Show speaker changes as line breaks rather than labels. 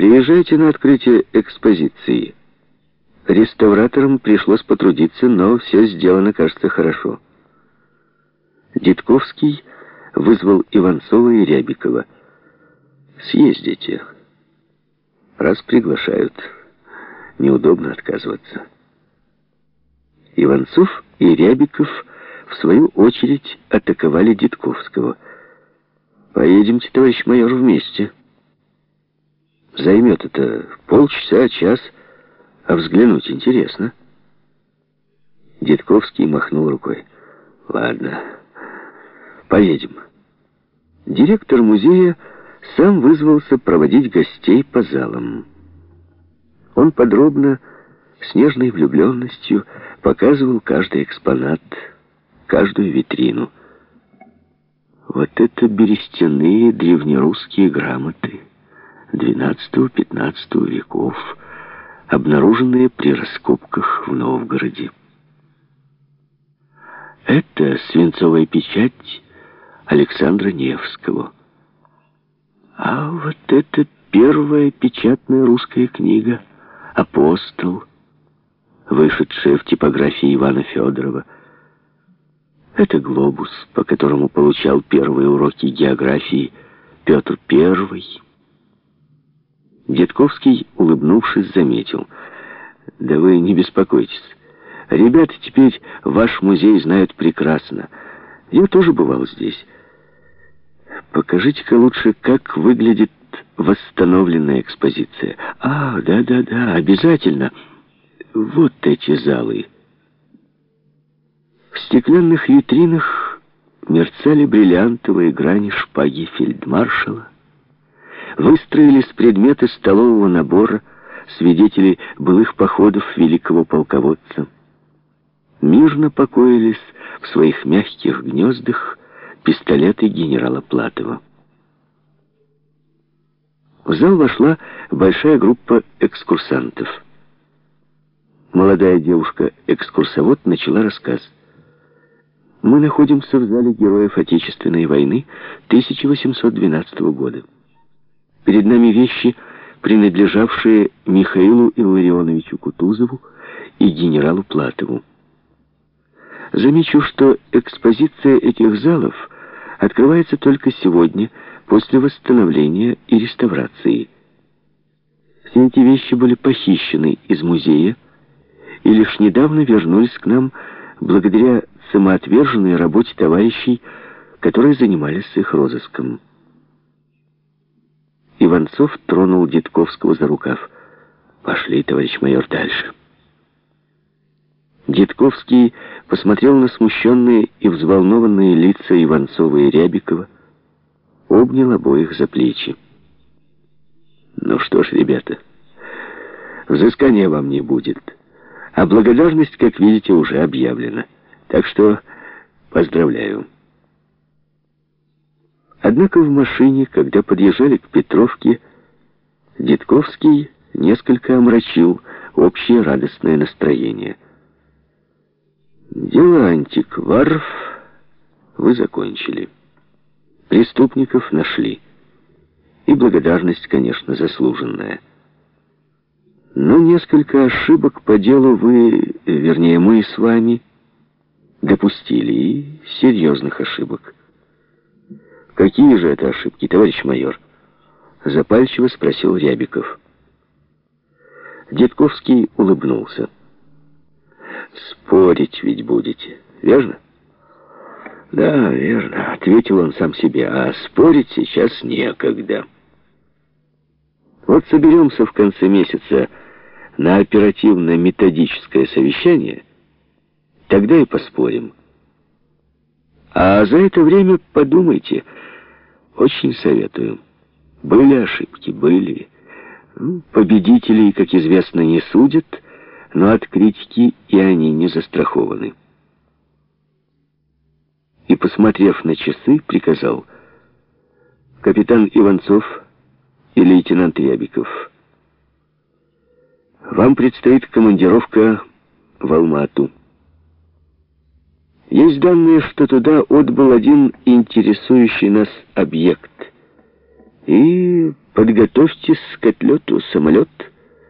Приезжайте на открытие экспозиции. Реставраторам пришлось потрудиться, но все сделано, кажется, хорошо. Дитковский вызвал Иванцова и Рябикова. «Съездите. Раз приглашают, неудобно отказываться». Иванцов и Рябиков, в свою очередь, атаковали Дитковского. «Поедемте, товарищ майор, вместе. Займет это полчаса, час, а взглянуть интересно». Дитковский махнул рукой. «Ладно, поедем». Директор музея сам вызвался проводить гостей по залам. Он подробно, с нежной влюбленностью, показывал каждый экспонат, каждую витрину. Вот это берестяные древнерусские грамоты XII-XV веков, обнаруженные при раскопках в Новгороде. Это свинцовая печать Александра Невского. А вот это первая печатная русская книга «Апостол», вышедшая в типографии Ивана Федорова. Это глобус, по которому получал первые уроки географии Петр I. Дедковский, улыбнувшись, заметил. «Да вы не беспокойтесь. Ребята теперь ваш музей знают прекрасно. Я тоже бывал здесь». Покажите-ка лучше, как выглядит восстановленная экспозиция. А, да-да-да, обязательно. Вот эти залы. В стеклянных витринах мерцали бриллиантовые грани шпаги фельдмаршала. Выстроились предметы столового набора, свидетели былых походов великого полководца. Мирно покоились в своих мягких гнездах пистолеты генерала Платова. В зал вошла большая группа экскурсантов. Молодая девушка-экскурсовод начала рассказ. Мы находимся в зале Героев Отечественной войны 1812 года. Перед нами вещи, принадлежавшие Михаилу Илларионовичу Кутузову и генералу Платову. Замечу, что экспозиция этих залов открывается только сегодня, после восстановления и реставрации. Все эти вещи были похищены из музея и лишь недавно вернулись к нам благодаря самоотверженной работе товарищей, которые занимались их розыском. Иванцов тронул Дедковского за рукав. «Пошли, товарищ майор, дальше». Дедковский посмотрел на смущенные и взволнованные лица Иванцова и Рябикова, обнял обоих за плечи. «Ну что ж, ребята, взыскания вам не будет, а благодарность, как видите, уже объявлена. Так что поздравляю». Однако в машине, когда подъезжали к Петровке, Дедковский несколько омрачил общее радостное настроение – Дело антикваров вы закончили. Преступников нашли. И благодарность, конечно, заслуженная. Но несколько ошибок по делу вы, вернее, мы с вами, допустили, и серьезных ошибок. Какие же это ошибки, товарищ майор? Запальчиво спросил Рябиков. Дедковский улыбнулся. Спорить ведь будете, верно? Да, верно, ответил он сам себе, а спорить сейчас некогда. Вот соберемся в конце месяца на оперативно-методическое совещание, тогда и поспорим. А за это время подумайте, очень советую. Были ошибки, были. Ну, победителей, как известно, не судят, но от критики и они не застрахованы. И, посмотрев на часы, приказал капитан Иванцов и лейтенант Рябиков. Вам предстоит командировка в Алмату. Есть данные, что туда отбыл один интересующий нас объект. и подготовьтесь к отлету самолет